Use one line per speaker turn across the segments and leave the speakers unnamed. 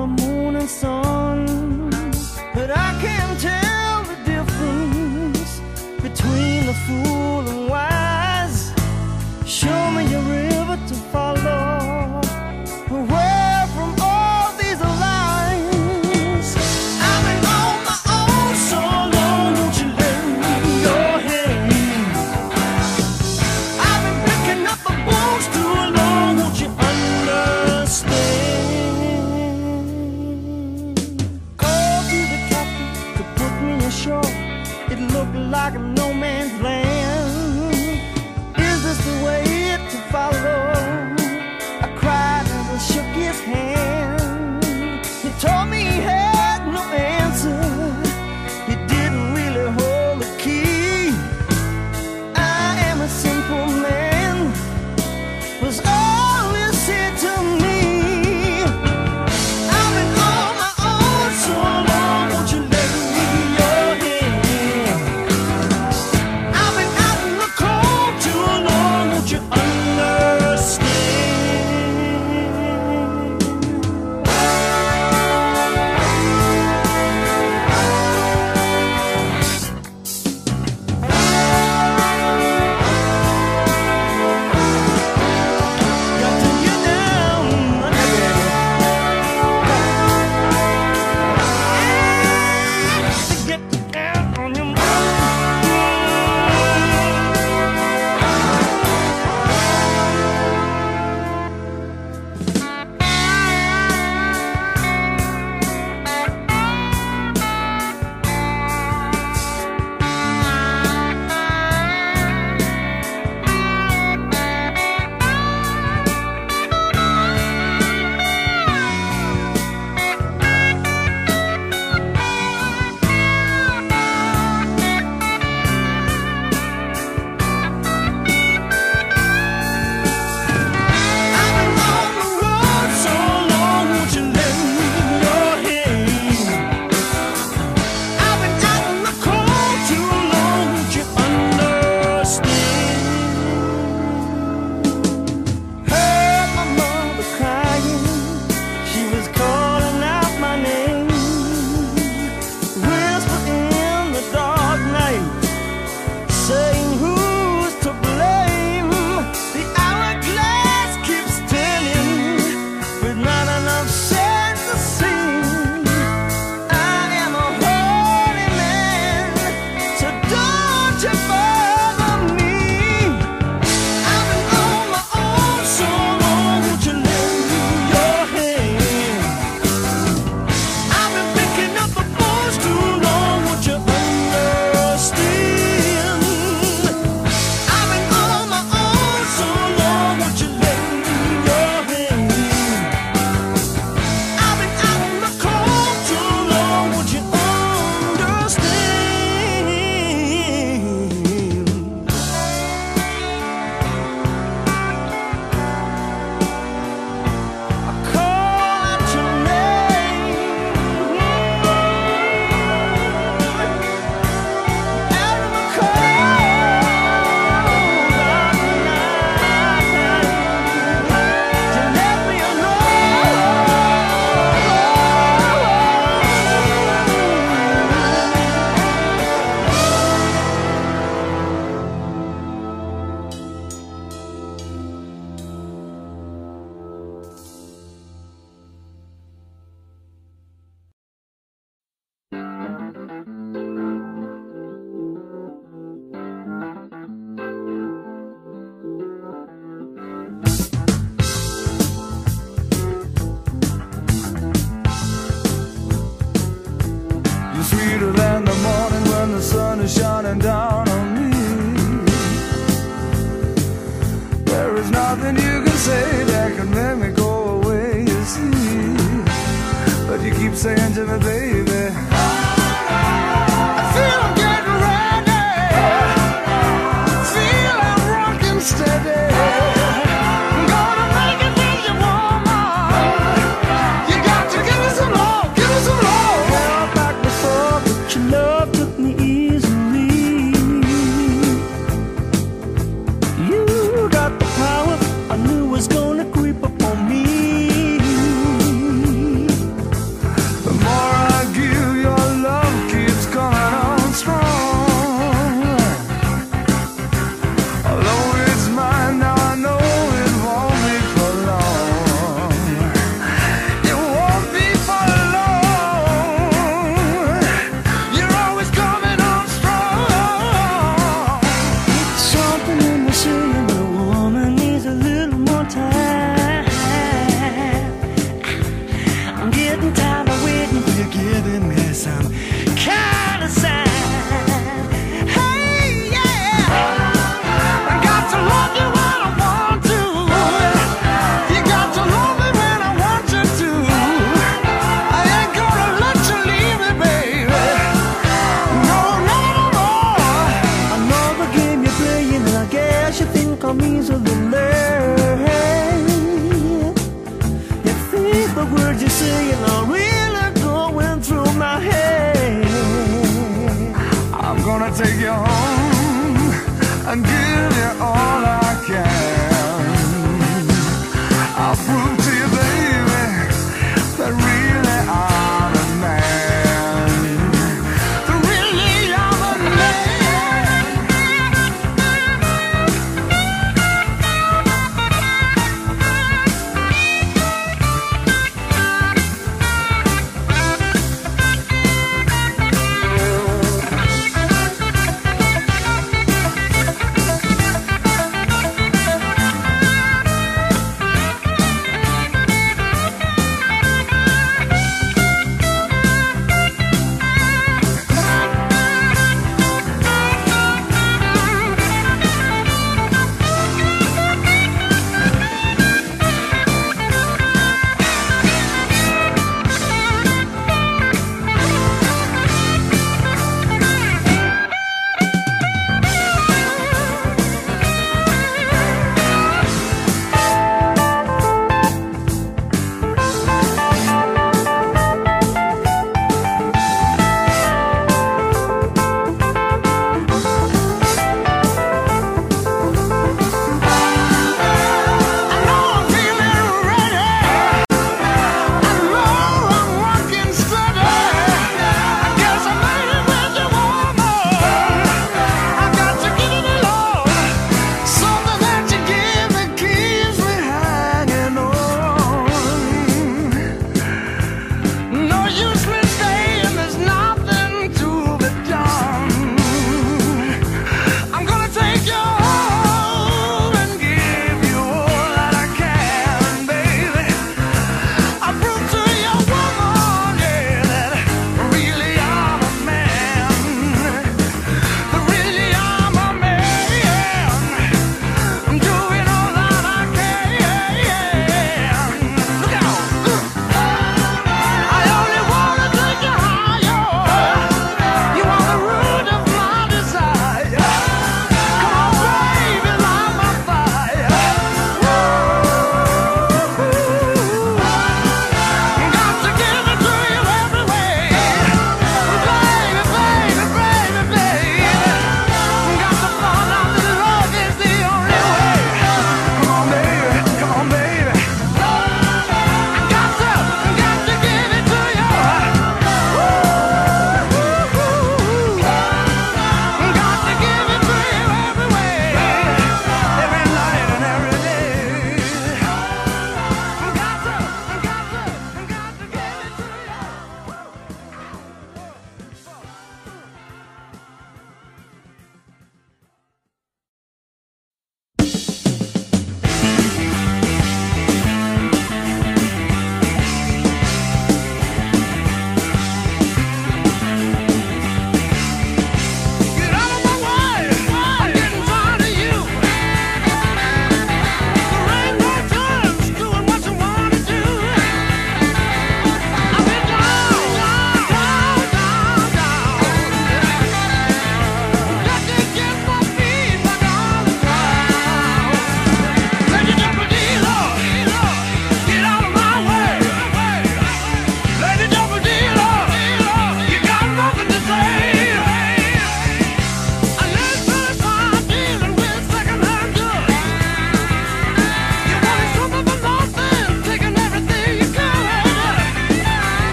a moon and sun, but I can't tell the difference between the fool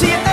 see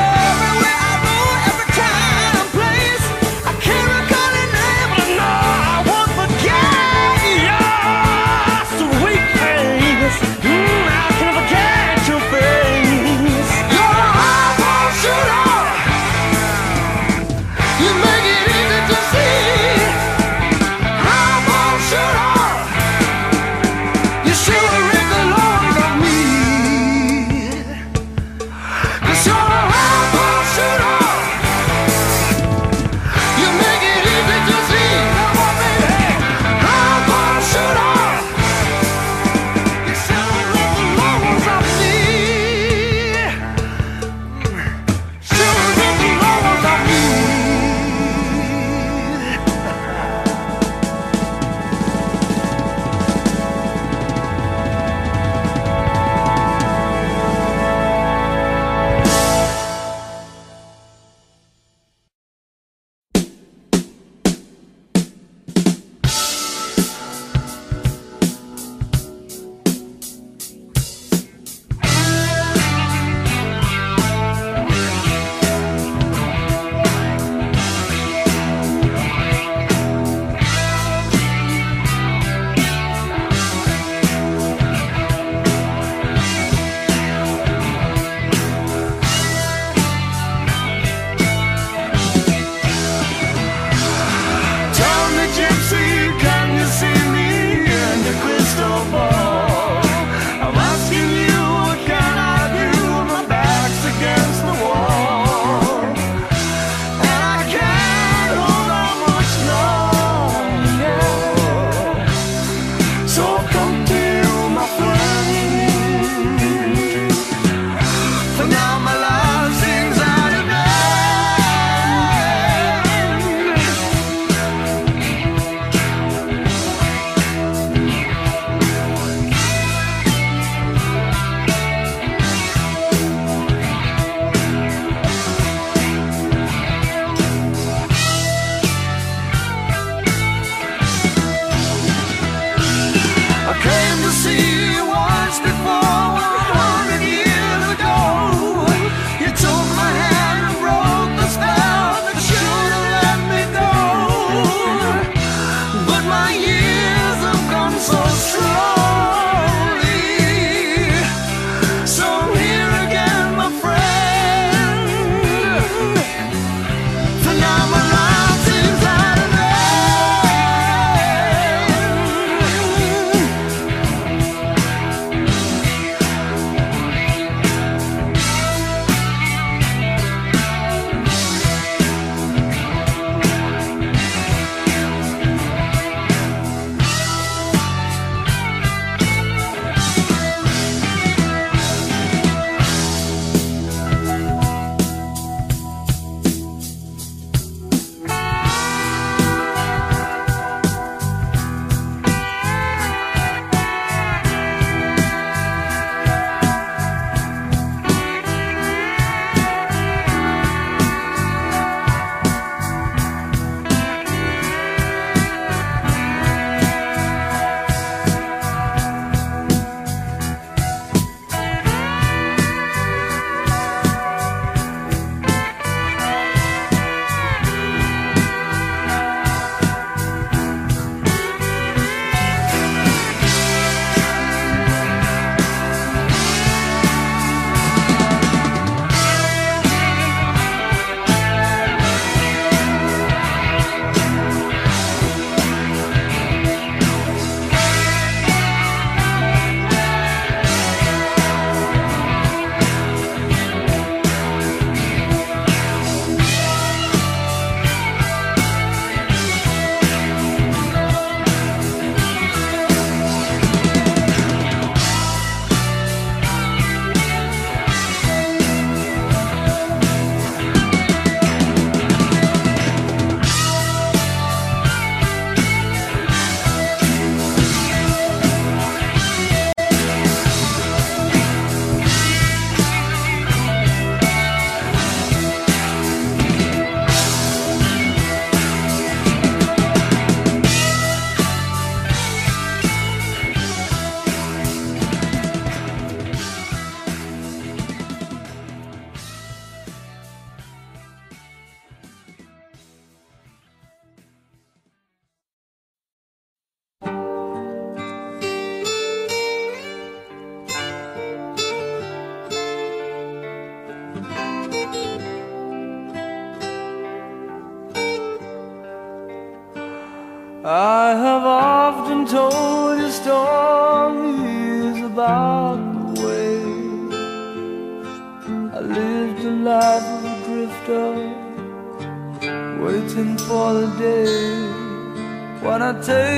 when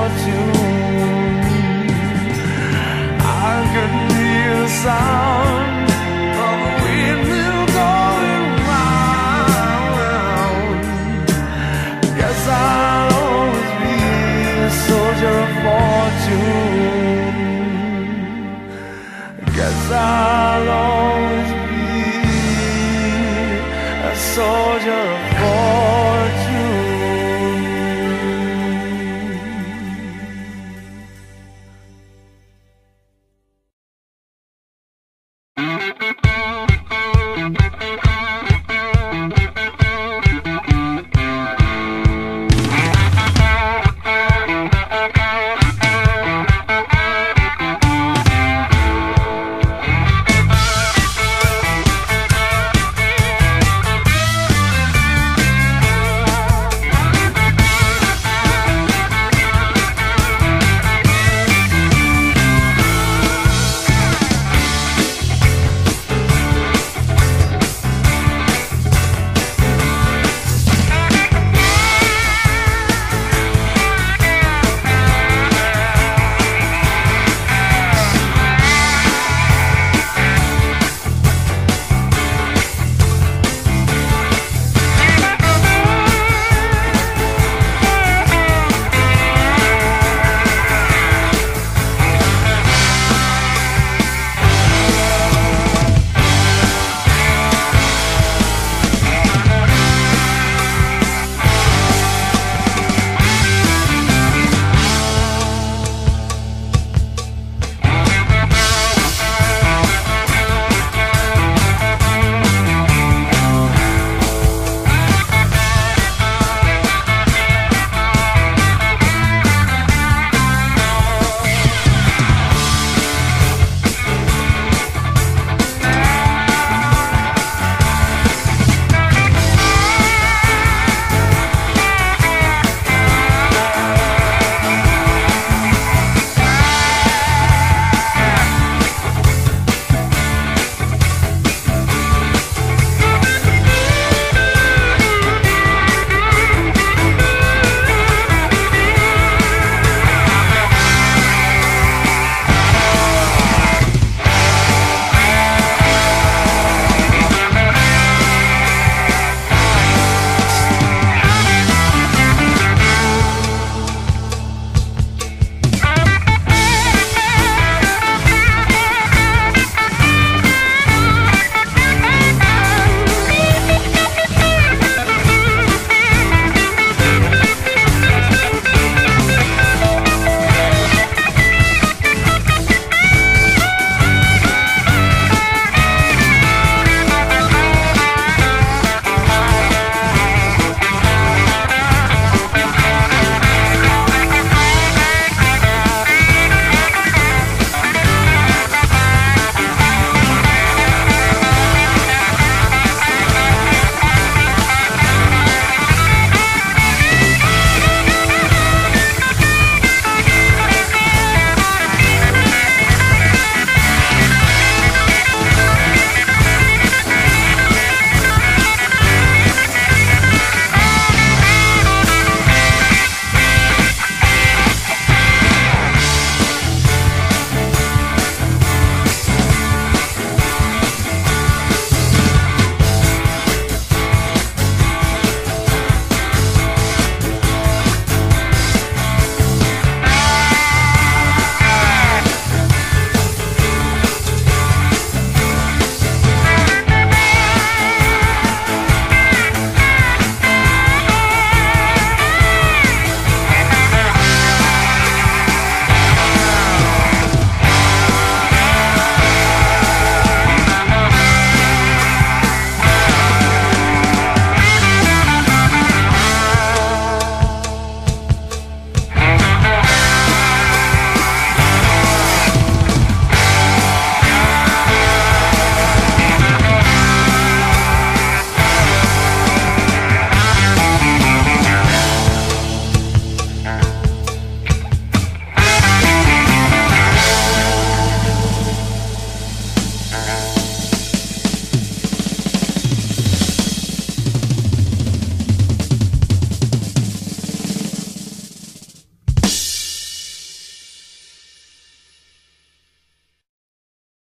fortune. I could hear the sound